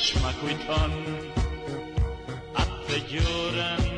Motrael, moj që ma kujton atë të gjurën